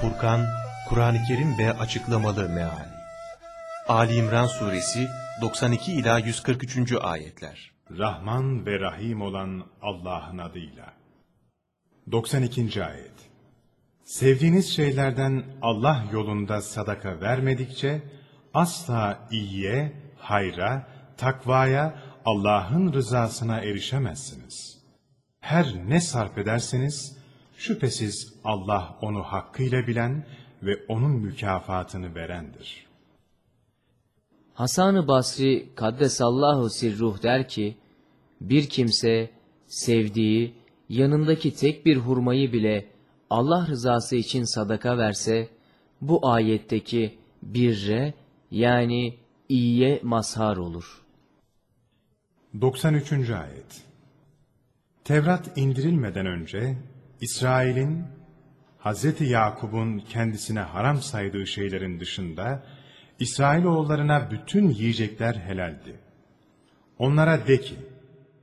Furkan, Kur'an-ı Kerim ve açıklamalı meali. Ali İmran suresi 92 ila 143. ayetler. Rahman ve Rahim olan Allah'ın adıyla. 92. ayet. Sevdiğiniz şeylerden Allah yolunda sadaka vermedikçe asla iyiye, hayra, takvaya, Allah'ın rızasına erişemezsiniz. Her ne sarf ederseniz şüphesiz Allah onu hakkıyla bilen ve onun mükafatını verendir. Hasan-ı Basri Kaddesallahu sirruh der ki, bir kimse sevdiği, yanındaki tek bir hurmayı bile Allah rızası için sadaka verse, bu ayetteki birre yani iyiye mazhar olur. 93. ayet Tevrat indirilmeden önce İsrail'in Hz. Yakub'un kendisine haram saydığı şeylerin dışında İsrailoğullarına bütün yiyecekler helaldi. Onlara de ki,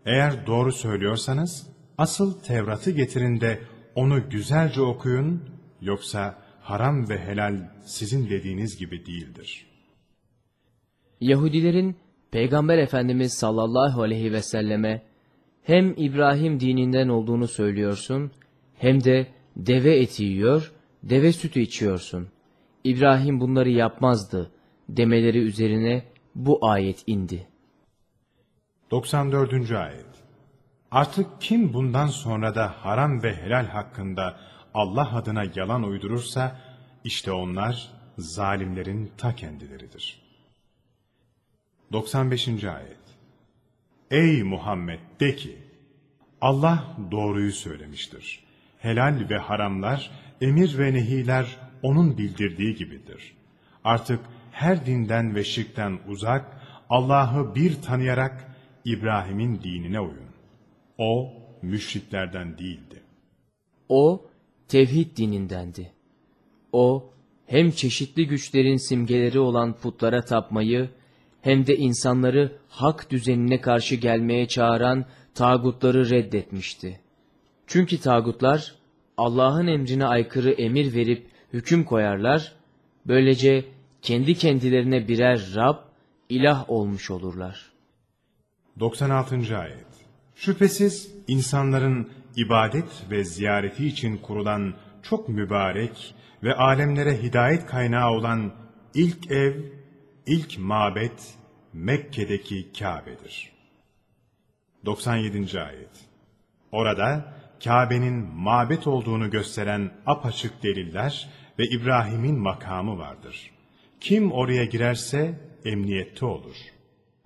eğer doğru söylüyorsanız asıl Tevrat'ı getirin de onu güzelce okuyun, yoksa haram ve helal sizin dediğiniz gibi değildir. Yahudilerin Peygamber Efendimiz sallallahu aleyhi ve selleme hem İbrahim dininden olduğunu söylüyorsun hem de deve eti yiyor, deve sütü içiyorsun. İbrahim bunları yapmazdı demeleri üzerine bu ayet indi. 94. ayet Artık kim bundan sonra da haram ve helal hakkında Allah adına yalan uydurursa, işte onlar zalimlerin ta kendileridir. 95. ayet Ey Muhammed de ki, Allah doğruyu söylemiştir. Helal ve haramlar, emir ve nehiler O'nun bildirdiği gibidir. Artık her dinden ve şirkten uzak, Allah'ı bir tanıyarak İbrahim'in dinine uyun. O, müşriklerden değildi. O, tevhid dinindendi. O, hem çeşitli güçlerin simgeleri olan putlara tapmayı, hem de insanları hak düzenine karşı gelmeye çağıran tağutları reddetmişti. Çünkü tağutlar, Allah'ın emrine aykırı emir verip hüküm koyarlar, böylece kendi kendilerine birer Rab, ilah olmuş olurlar. 96. ayet Şüphesiz insanların ibadet ve ziyareti için kurulan çok mübarek ve alemlere hidayet kaynağı olan ilk ev, ilk mabet Mekke'deki Kabe'dir. 97. ayet Orada Kabe'nin mabet olduğunu gösteren apaçık deliller ve İbrahim'in makamı vardır. Kim oraya girerse emniyette olur.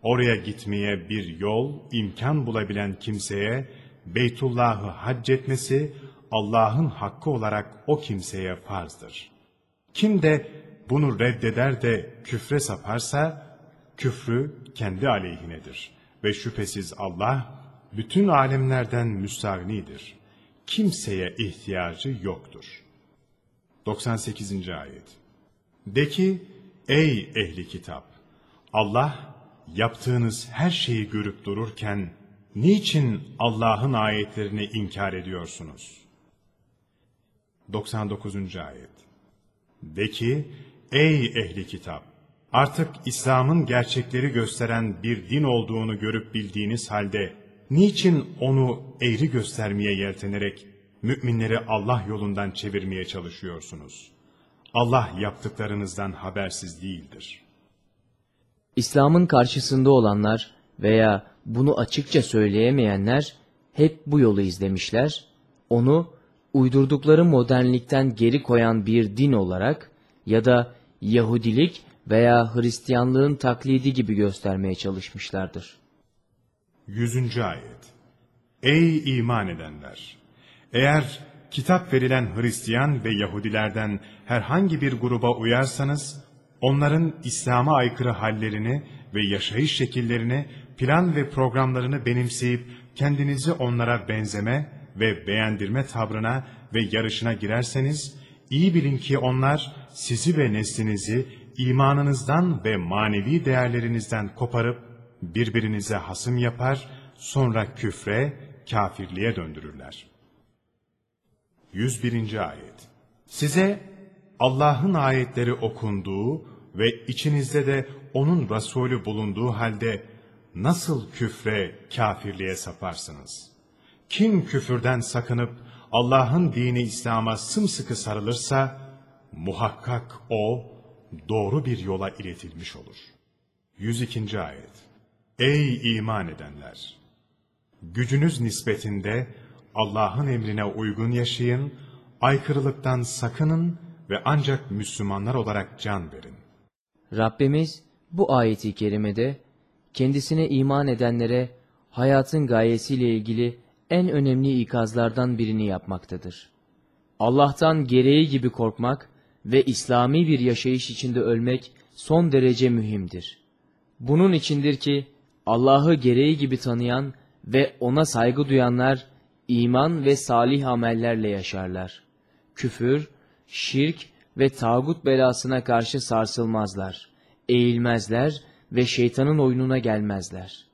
Oraya gitmeye bir yol, imkan bulabilen kimseye Beytullah'ı hac etmesi Allah'ın hakkı olarak o kimseye farzdır. Kim de bunu reddeder de küfre saparsa, küfrü kendi aleyhinedir. Ve şüphesiz Allah, bütün alemlerden müstahnidir. Kimseye ihtiyacı yoktur. 98. Ayet De ki, ey ehli kitap! Allah, yaptığınız her şeyi görüp dururken, niçin Allah'ın ayetlerini inkar ediyorsunuz? 99. Ayet De ki, ey ehli kitap! Artık İslam'ın gerçekleri gösteren bir din olduğunu görüp bildiğiniz halde, niçin onu eğri göstermeye yeltenerek, müminleri Allah yolundan çevirmeye çalışıyorsunuz? Allah yaptıklarınızdan habersiz değildir. İslam'ın karşısında olanlar veya bunu açıkça söyleyemeyenler hep bu yolu izlemişler, onu uydurdukları modernlikten geri koyan bir din olarak ya da Yahudilik veya Hristiyanlığın taklidi gibi göstermeye çalışmışlardır. 100. Ayet Ey iman edenler! Eğer kitap verilen Hristiyan ve Yahudilerden herhangi bir gruba uyarsanız, onların İslam'a aykırı hallerini ve yaşayış şekillerini, plan ve programlarını benimseyip kendinizi onlara benzeme ve beğendirme tabrına ve yarışına girerseniz, iyi bilin ki onlar sizi ve neslinizi imanınızdan ve manevi değerlerinizden koparıp birbirinize hasım yapar, sonra küfre, kafirliğe döndürürler. 101. Ayet Size Allah'ın ayetleri okunduğu ve içinizde de onun Resulü bulunduğu halde nasıl küfre, kafirliğe saparsınız? Kim küfürden sakınıp Allah'ın dini İslam'a sımsıkı sarılırsa, muhakkak o doğru bir yola iletilmiş olur. 102. Ayet Ey iman edenler! Gücünüz nispetinde Allah'ın emrine uygun yaşayın, aykırılıktan sakının ve ancak Müslümanlar olarak can verin. Rabbimiz bu ayeti kerimede kendisine iman edenlere hayatın gayesiyle ilgili en önemli ikazlardan birini yapmaktadır. Allah'tan gereği gibi korkmak ve İslami bir yaşayış içinde ölmek son derece mühimdir. Bunun içindir ki Allah'ı gereği gibi tanıyan ve ona saygı duyanlar iman ve salih amellerle yaşarlar. Küfür, şirk ve tağut belasına karşı sarsılmazlar, eğilmezler ve şeytanın oyununa gelmezler.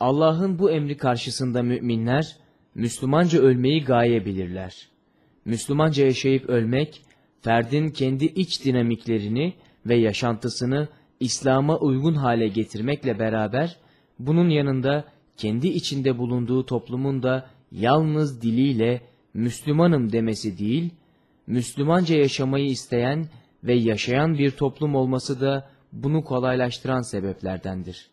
Allah'ın bu emri karşısında müminler, Müslümanca ölmeyi gaye bilirler. Müslümanca yaşayıp ölmek, ferdin kendi iç dinamiklerini ve yaşantısını İslam'a uygun hale getirmekle beraber, bunun yanında kendi içinde bulunduğu toplumun da yalnız diliyle Müslümanım demesi değil, Müslümanca yaşamayı isteyen ve yaşayan bir toplum olması da bunu kolaylaştıran sebeplerdendir.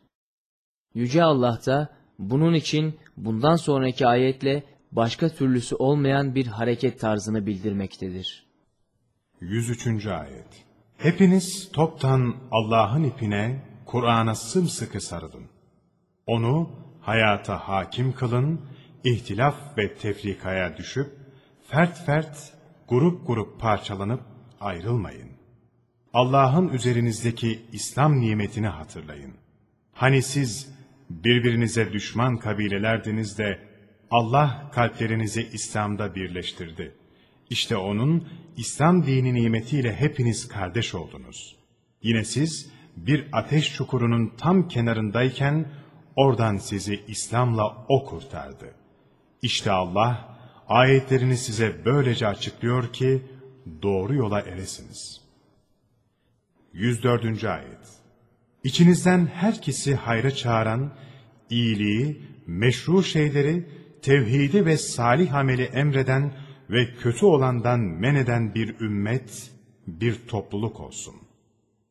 Yüce Allah da bunun için bundan sonraki ayetle başka türlüsü olmayan bir hareket tarzını bildirmektedir. 103. Ayet Hepiniz toptan Allah'ın ipine, Kur'an'a sımsıkı sarılın. Onu hayata hakim kılın, ihtilaf ve tefrikaya düşüp, fert fert, grup grup parçalanıp ayrılmayın. Allah'ın üzerinizdeki İslam nimetini hatırlayın. Hani siz birbirinize düşman kabilelerdiniz de Allah kalplerinizi İslam'da birleştirdi. İşte onun İslam dini nimetiyle hepiniz kardeş oldunuz. Yine siz bir ateş çukurunun tam kenarındayken oradan sizi İslam'la o kurtardı. İşte Allah ayetlerini size böylece açıklıyor ki doğru yola eresiniz. 104. Ayet İçinizden herkesi hayra çağıran, iyiliği, meşru şeyleri, tevhidi ve salih ameli emreden ve kötü olandan men eden bir ümmet, bir topluluk olsun.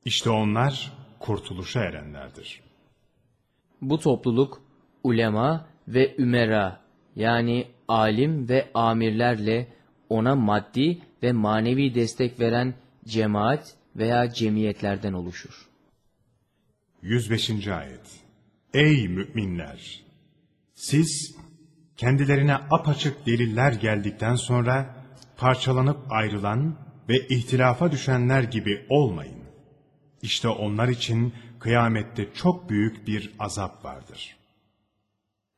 İşte onlar kurtuluşa erenlerdir. Bu topluluk ulema ve ümera yani alim ve amirlerle ona maddi ve manevi destek veren cemaat veya cemiyetlerden oluşur. 105. Ayet Ey müminler! Siz kendilerine apaçık deliller geldikten sonra parçalanıp ayrılan ve ihtilafa düşenler gibi olmayın. İşte onlar için kıyamette çok büyük bir azap vardır.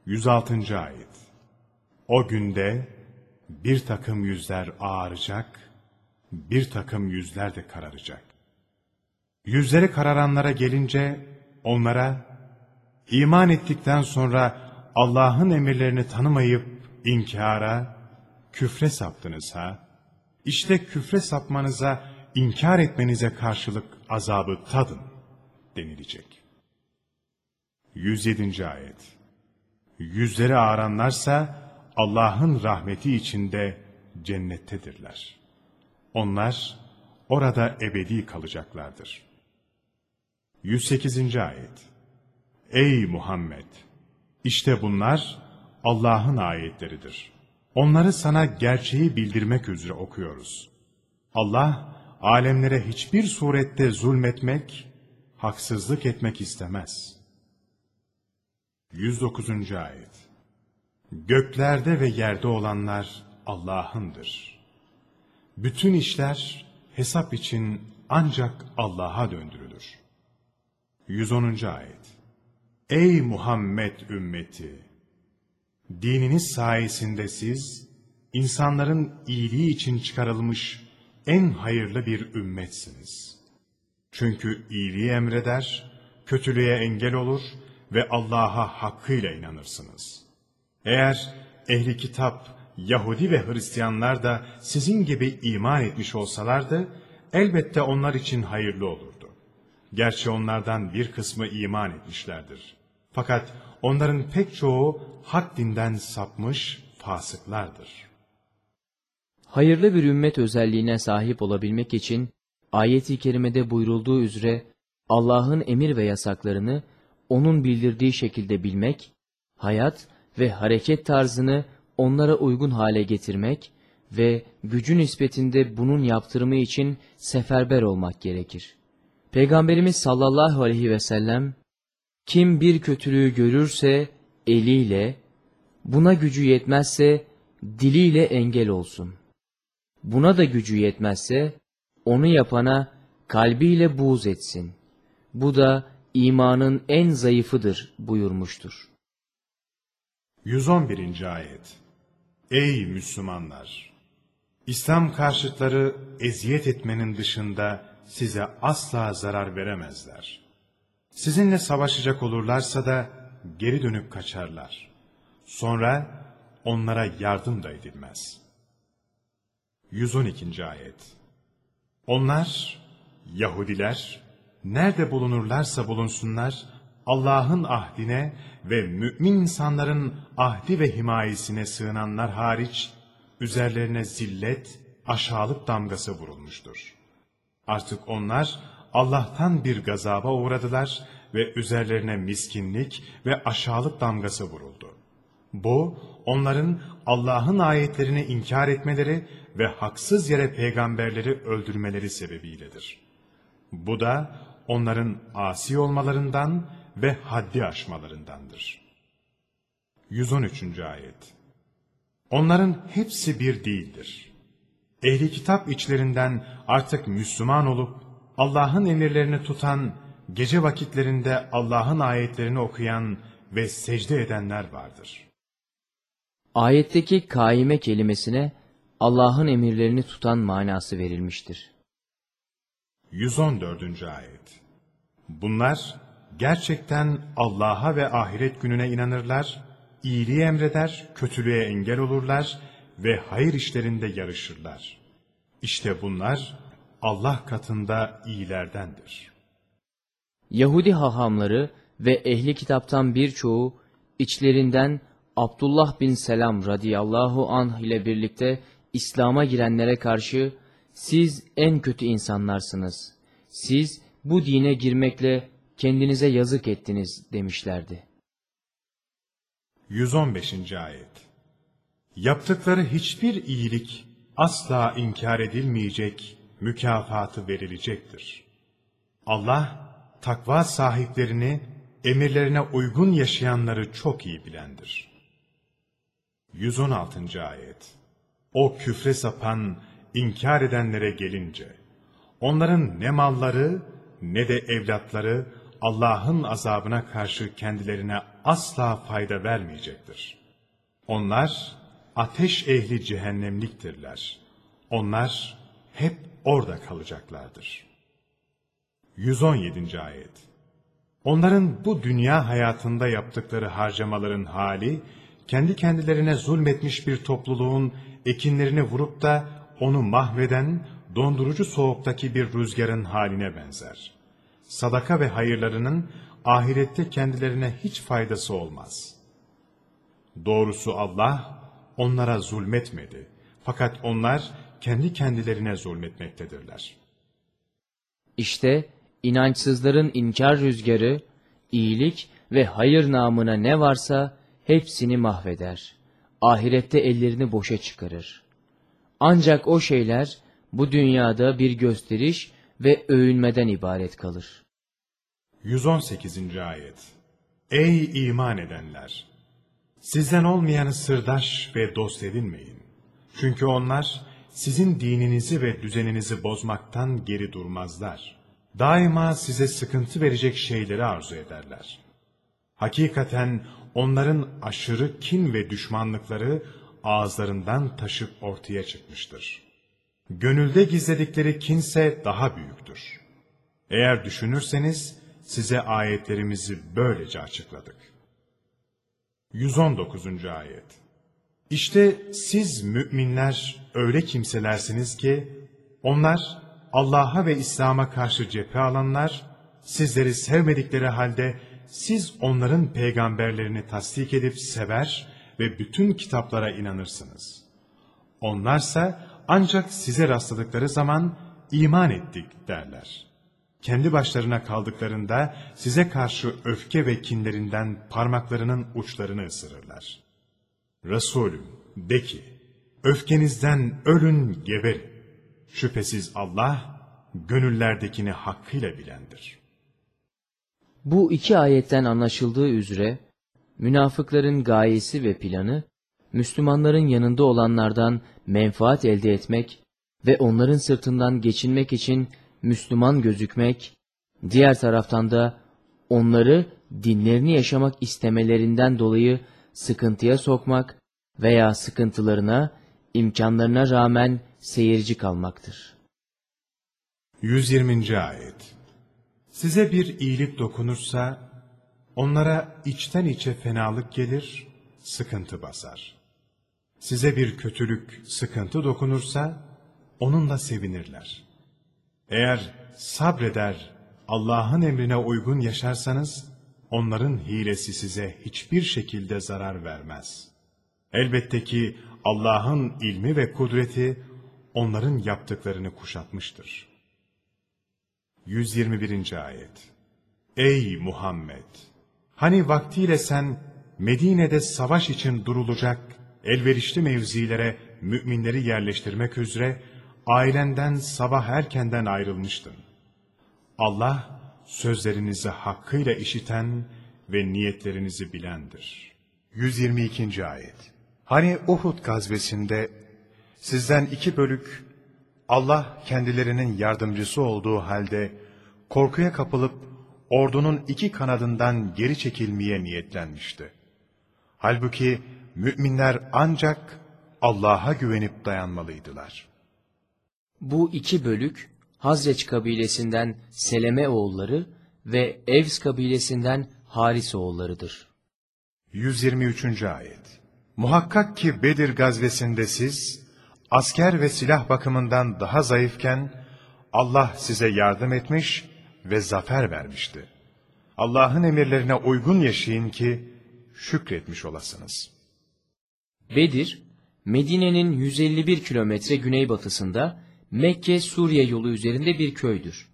106. Ayet O günde bir takım yüzler ağaracak, bir takım yüzler de kararacak. Yüzleri kararanlara gelince onlara iman ettikten sonra Allah'ın emirlerini tanımayıp inkara, küfre saptınız ha? İşte küfre sapmanıza, inkar etmenize karşılık azabı tadın denilecek. 107. Ayet Yüzleri ağaranlarsa Allah'ın rahmeti içinde cennettedirler. Onlar orada ebedi kalacaklardır. 108. Ayet Ey Muhammed! İşte bunlar Allah'ın ayetleridir. Onları sana gerçeği bildirmek üzere okuyoruz. Allah, alemlere hiçbir surette zulmetmek, haksızlık etmek istemez. 109. Ayet Göklerde ve yerde olanlar Allah'ındır. Bütün işler hesap için ancak Allah'a döndürülür. 110. Ayet Ey Muhammed ümmeti! Dininiz sayesinde siz, insanların iyiliği için çıkarılmış en hayırlı bir ümmetsiniz. Çünkü iyiliği emreder, kötülüğe engel olur ve Allah'a hakkıyla inanırsınız. Eğer ehli kitap, Yahudi ve Hristiyanlar da sizin gibi iman etmiş olsalardı, elbette onlar için hayırlı olurdu. Gerçi onlardan bir kısmı iman etmişlerdir. Fakat onların pek çoğu hak dinden sapmış fasıklardır. Hayırlı bir ümmet özelliğine sahip olabilmek için ayet-i kerimede buyurulduğu üzere Allah'ın emir ve yasaklarını onun bildirdiği şekilde bilmek, hayat ve hareket tarzını onlara uygun hale getirmek ve gücü nispetinde bunun yaptırımı için seferber olmak gerekir. Peygamberimiz sallallahu aleyhi ve sellem, kim bir kötülüğü görürse eliyle, buna gücü yetmezse diliyle engel olsun. Buna da gücü yetmezse onu yapana kalbiyle buğz etsin. Bu da imanın en zayıfıdır buyurmuştur. 111. Ayet Ey Müslümanlar! İslam karşıtları eziyet etmenin dışında size asla zarar veremezler. Sizinle savaşacak olurlarsa da geri dönüp kaçarlar. Sonra onlara yardım da edilmez. 112. Ayet Onlar, Yahudiler, nerede bulunurlarsa bulunsunlar, Allah'ın ahdine ve mümin insanların ahdi ve himayesine sığınanlar hariç, üzerlerine zillet, aşağılık damgası vurulmuştur. Artık onlar Allah'tan bir gazaba uğradılar ve üzerlerine miskinlik ve aşağılık damgası vuruldu. Bu, onların Allah'ın ayetlerini inkar etmeleri ve haksız yere peygamberleri öldürmeleri sebebiyledir. Bu da onların asi olmalarından ve haddi aşmalarındandır. 113. Ayet Onların hepsi bir değildir. Ehli kitap içlerinden artık Müslüman olup Allah'ın emirlerini tutan, gece vakitlerinde Allah'ın ayetlerini okuyan ve secde edenler vardır. Ayetteki kaime kelimesine Allah'ın emirlerini tutan manası verilmiştir. 114. Ayet Bunlar gerçekten Allah'a ve ahiret gününe inanırlar, iyiliği emreder, kötülüğe engel olurlar ve hayır işlerinde yarışırlar. İşte bunlar Allah katında iyilerdendir. Yahudi hahamları ve ehli kitaptan birçoğu içlerinden Abdullah bin Selam radıyallahu anh ile birlikte İslam'a girenlere karşı siz en kötü insanlarsınız. Siz bu dine girmekle kendinize yazık ettiniz demişlerdi. 115. Ayet Yaptıkları hiçbir iyilik asla inkar edilmeyecek, mükafatı verilecektir. Allah, takva sahiplerini, emirlerine uygun yaşayanları çok iyi bilendir. 116. Ayet O küfre sapan, inkar edenlere gelince, onların ne malları ne de evlatları Allah'ın azabına karşı kendilerine asla fayda vermeyecektir. Onlar ateş ehli cehennemliktirler. Onlar hep orada kalacaklardır. 117. Ayet Onların bu dünya hayatında yaptıkları harcamaların hali, kendi kendilerine zulmetmiş bir topluluğun ekinlerini vurup da onu mahveden, dondurucu soğuktaki bir rüzgarın haline benzer. Sadaka ve hayırlarının ahirette kendilerine hiç faydası olmaz. Doğrusu Allah onlara zulmetmedi. Fakat onlar kendi kendilerine zulmetmektedirler. İşte inançsızların inkar rüzgarı, iyilik ve hayır namına ne varsa hepsini mahveder. Ahirette ellerini boşa çıkarır. Ancak o şeyler bu dünyada bir gösteriş ve övünmeden ibaret kalır. 118. Ayet Ey iman edenler! Sizden olmayanı sırdaş ve dost edinmeyin. Çünkü onlar sizin dininizi ve düzeninizi bozmaktan geri durmazlar. Daima size sıkıntı verecek şeyleri arzu ederler. Hakikaten onların aşırı kin ve düşmanlıkları ağızlarından taşıp ortaya çıkmıştır. Gönülde gizledikleri kinse daha büyüktür. Eğer düşünürseniz size ayetlerimizi böylece açıkladık. 119. Ayet İşte siz müminler öyle kimselersiniz ki, onlar Allah'a ve İslam'a karşı cephe alanlar, sizleri sevmedikleri halde siz onların peygamberlerini tasdik edip sever ve bütün kitaplara inanırsınız. Onlarsa ancak size rastladıkları zaman iman ettik derler. Kendi başlarına kaldıklarında size karşı öfke ve kinlerinden parmaklarının uçlarını ısırırlar. Resulüm de ki, öfkenizden ölün geberin. Şüphesiz Allah, gönüllerdekini hakkıyla bilendir. Bu iki ayetten anlaşıldığı üzere, münafıkların gayesi ve planı, Müslümanların yanında olanlardan menfaat elde etmek ve onların sırtından geçinmek için Müslüman gözükmek, diğer taraftan da onları dinlerini yaşamak istemelerinden dolayı sıkıntıya sokmak veya sıkıntılarına, imkanlarına rağmen seyirci kalmaktır. 120. Ayet Size bir iyilik dokunursa, onlara içten içe fenalık gelir, sıkıntı basar. Size bir kötülük, sıkıntı dokunursa, onunla sevinirler. Eğer sabreder, Allah'ın emrine uygun yaşarsanız, onların hilesi size hiçbir şekilde zarar vermez. Elbette ki Allah'ın ilmi ve kudreti, onların yaptıklarını kuşatmıştır. 121. Ayet Ey Muhammed! Hani vaktiyle sen Medine'de savaş için durulacak elverişli mevzilere müminleri yerleştirmek üzere ailenden sabah erkenden ayrılmıştın. Allah sözlerinizi hakkıyla işiten ve niyetlerinizi bilendir. 122. Ayet Hani Uhud gazvesinde sizden iki bölük Allah kendilerinin yardımcısı olduğu halde korkuya kapılıp ordunun iki kanadından geri çekilmeye niyetlenmişti. Halbuki müminler ancak Allah'a güvenip dayanmalıydılar. Bu iki bölük Hazreç kabilesinden Seleme oğulları ve Evs kabilesinden Haris oğullarıdır. 123. Ayet Muhakkak ki Bedir gazvesinde siz, asker ve silah bakımından daha zayıfken, Allah size yardım etmiş ve zafer vermişti. Allah'ın emirlerine uygun yaşayın ki, şükretmiş olasınız. Bedir, Medine'nin 151 kilometre güneybatısında Mekke-Suriye yolu üzerinde bir köydür.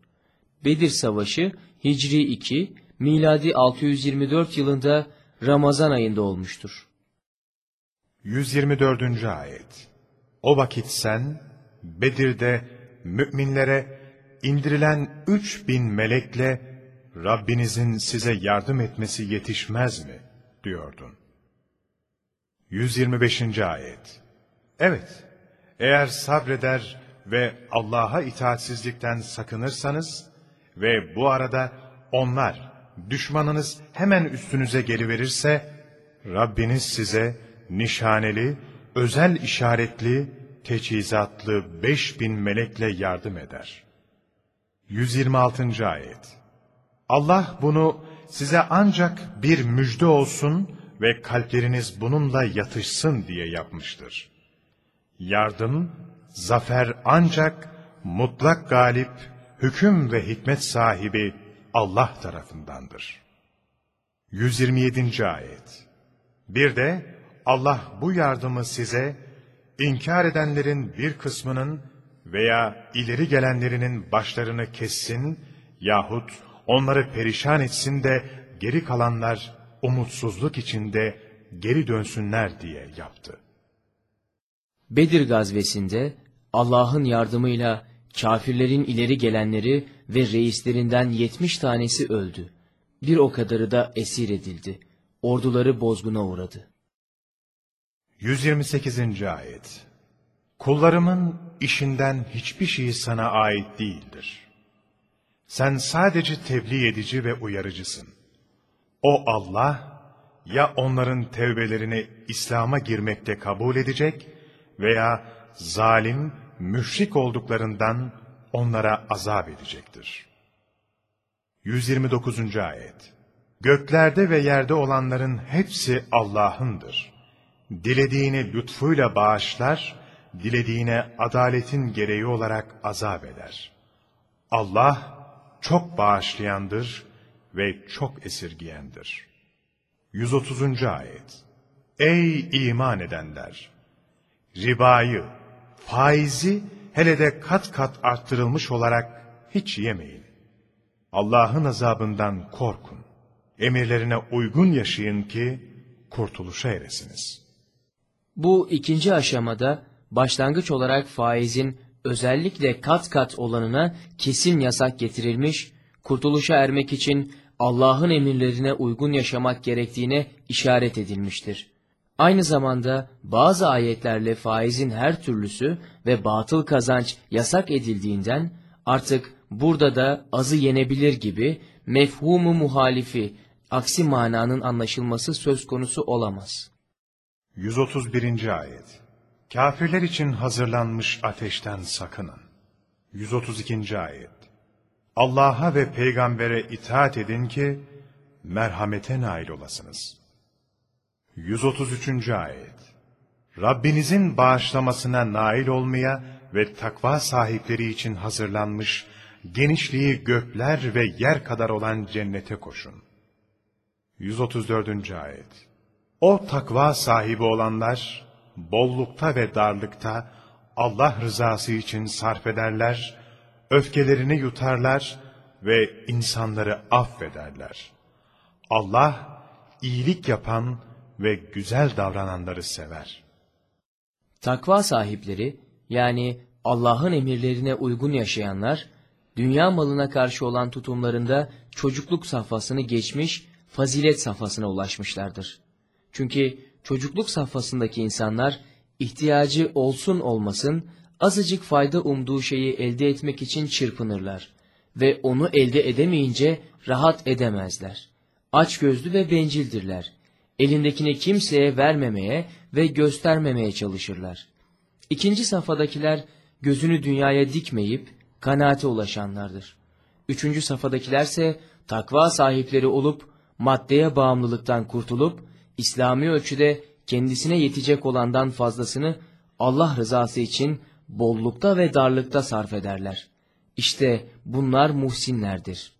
Bedir Savaşı Hicri 2, miladi 624 yılında Ramazan ayında olmuştur. 124. Ayet O vakit sen, Bedir'de müminlere indirilen üç bin melekle Rabbinizin size yardım etmesi yetişmez mi? diyordun. 125. Ayet Evet, eğer sabreder ve Allah'a itaatsizlikten sakınırsanız ve bu arada onlar, düşmanınız hemen üstünüze geliverirse, Rabbiniz size nişaneli, özel işaretli, teçhizatlı beş bin melekle yardım eder. 126. Ayet Allah bunu size ancak bir müjde olsun ve kalpleriniz bununla yatışsın diye yapmıştır. Yardım, zafer ancak mutlak galip, hüküm ve hikmet sahibi Allah tarafındandır. 127. Ayet Bir de Allah bu yardımı size, inkar edenlerin bir kısmının veya ileri gelenlerinin başlarını kessin yahut onları perişan etsin de geri kalanlar umutsuzluk içinde geri dönsünler diye yaptı. Bedir gazvesinde Allah'ın yardımıyla kafirlerin ileri gelenleri ve reislerinden 70 tanesi öldü. Bir o kadarı da esir edildi. Orduları bozguna uğradı. 128. Ayet Kullarımın işinden hiçbir şey sana ait değildir. Sen sadece tebliğ edici ve uyarıcısın. O Allah, ya onların tevbelerini İslam'a girmekte kabul edecek veya zalim, müşrik olduklarından onlara azap edecektir. 129. Ayet Göklerde ve yerde olanların hepsi Allah'ındır. Dilediğini lütfuyla bağışlar, dilediğine adaletin gereği olarak azap eder. Allah çok bağışlayandır ve çok esirgiyendir. 130. Ayet Ey iman edenler! Ribayı, faizi hele de kat kat arttırılmış olarak hiç yemeyin. Allah'ın azabından korkun. Emirlerine uygun yaşayın ki kurtuluşa eresiniz. Bu ikinci aşamada başlangıç olarak faizin özellikle kat kat olanına kesin yasak getirilmiş, kurtuluşa ermek için Allah'ın emirlerine uygun yaşamak gerektiğine işaret edilmiştir. Aynı zamanda bazı ayetlerle faizin her türlüsü ve batıl kazanç yasak edildiğinden artık burada da azı yenebilir gibi mefhumu muhalifi, aksi mananın anlaşılması söz konusu olamaz. 131. Ayet Kafirler için hazırlanmış ateşten sakının. 132. Ayet Allah'a ve peygambere itaat edin ki merhamete nail olasınız. 133. Ayet Rabbinizin bağışlamasına nail olmaya ve takva sahipleri için hazırlanmış genişliği gökler ve yer kadar olan cennete koşun. 134. Ayet O takva sahibi olanlar, bollukta ve darlıkta Allah rızası için sarf ederler, öfkelerini yutarlar ve insanları affederler. Allah, iyilik yapan ve güzel davrananları sever. Takva sahipleri yani Allah'ın emirlerine uygun yaşayanlar, dünya malına karşı olan tutumlarında çocukluk safhasını geçmiş, fazilet safhasına ulaşmışlardır. Çünkü çocukluk safhasındaki insanlar ihtiyacı olsun olmasın azıcık fayda umduğu şeyi elde etmek için çırpınırlar ve onu elde edemeyince rahat edemezler. Açgözlü ve bencildirler. Elindekini kimseye vermemeye ve göstermemeye çalışırlar. İkinci safhadakiler gözünü dünyaya dikmeyip kanaate ulaşanlardır. Üçüncü safhadakilerse takva sahipleri olup maddeye bağımlılıktan kurtulup İslami ölçüde kendisine yetecek olandan fazlasını Allah rızası için bollukta ve darlıkta sarf ederler. İşte bunlar muhsinlerdir.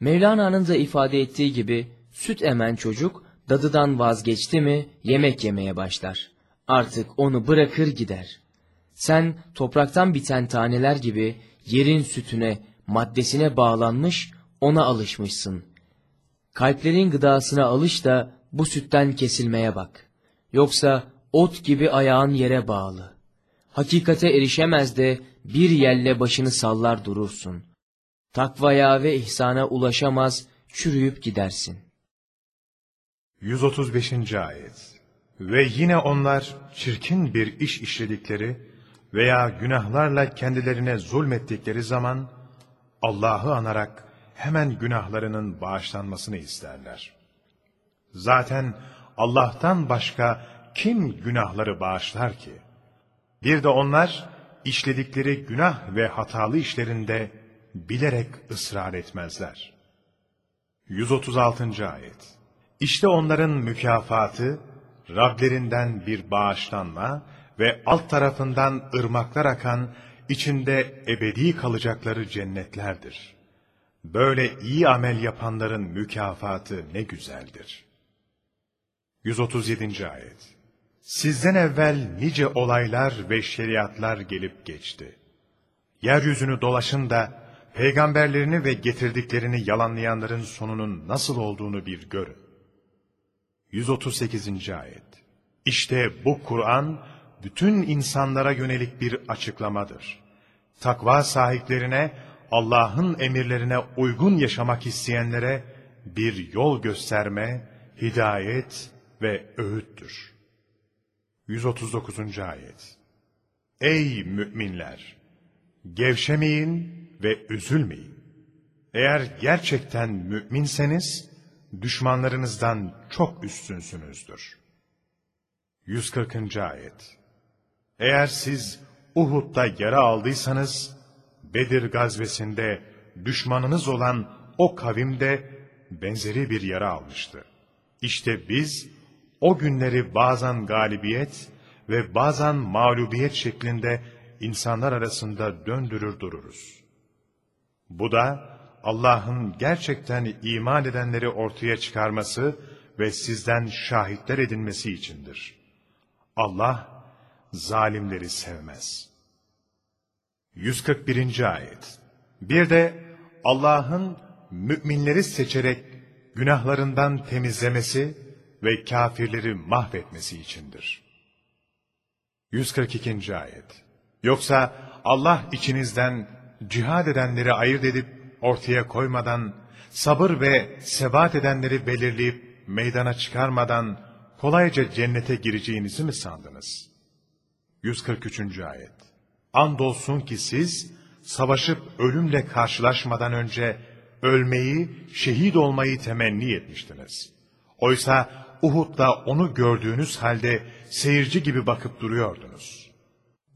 Mevlana'nın da ifade ettiği gibi süt emen çocuk dadıdan vazgeçti mi yemek yemeye başlar. Artık onu bırakır gider. Sen topraktan biten taneler gibi yerin sütüne, maddesine bağlanmış, ona alışmışsın. Kalplerin gıdasına alış da bu sütten kesilmeye bak. Yoksa ot gibi ayağın yere bağlı. Hakikate erişemez de bir yelle başını sallar durursun. Takvaya ve ihsana ulaşamaz, çürüyüp gidersin. 135. Ayet Ve yine onlar çirkin bir iş işledikleri veya günahlarla kendilerine zulmettikleri zaman Allah'ı anarak hemen günahlarının bağışlanmasını isterler. Zaten Allah'tan başka kim günahları bağışlar ki? Bir de onlar işledikleri günah ve hatalı işlerinde bilerek ısrar etmezler. 136. Ayet İşte onların mükafatı, Rablerinden bir bağışlanma ve alt tarafından ırmaklar akan, içinde ebedi kalacakları cennetlerdir. Böyle iyi amel yapanların mükafatı ne güzeldir. 137. Ayet Sizden evvel nice olaylar ve şeriatlar gelip geçti. Yeryüzünü dolaşın da, peygamberlerini ve getirdiklerini yalanlayanların sonunun nasıl olduğunu bir görün. 138. Ayet İşte bu Kur'an, bütün insanlara yönelik bir açıklamadır. Takva sahiplerine, Allah'ın emirlerine uygun yaşamak isteyenlere bir yol gösterme, hidayet ve öğüttür. 139. Ayet Ey müminler! Gevşemeyin ve üzülmeyin. Eğer gerçekten müminseniz, düşmanlarınızdan çok üstünsünüzdür. 140. Ayet Eğer siz Uhud'da yara aldıysanız, Bedir gazvesinde düşmanınız olan o kavimde benzeri bir yara almıştı. İşte biz o günleri bazen galibiyet ve bazen mağlubiyet şeklinde insanlar arasında döndürür dururuz. Bu da Allah'ın gerçekten iman edenleri ortaya çıkarması ve sizden şahitler edinmesi içindir. Allah zalimleri sevmez. 141. Ayet Bir de Allah'ın müminleri seçerek günahlarından temizlemesi ve kafirleri mahvetmesi içindir. 142. Ayet Yoksa Allah içinizden cihad edenleri ayırt edip ortaya koymadan, sabır ve sebat edenleri belirleyip meydana çıkarmadan kolayca cennete gireceğinizi mi sandınız? 143. Ayet Andolsun ki siz savaşıp ölümle karşılaşmadan önce ölmeyi, şehit olmayı temenni etmiştiniz. Oysa Uhud'da onu gördüğünüz halde seyirci gibi bakıp duruyordunuz.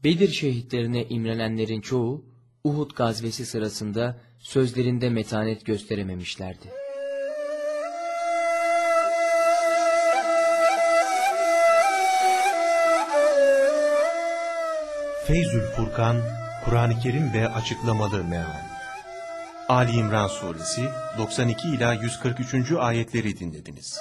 Bedir şehitlerine imrenenlerin çoğu Uhud gazvesi sırasında sözlerinde metanet gösterememişlerdi. Feyzül Furkan, Kur'an-ı Kerim ve açıklamalı meal. Ali İmran Suresi 92 ila 143. ayetleri dinlediniz.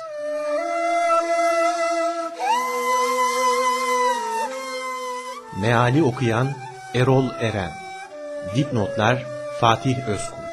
Meali okuyan Erol Eren. Dipnotlar Fatih Özkul.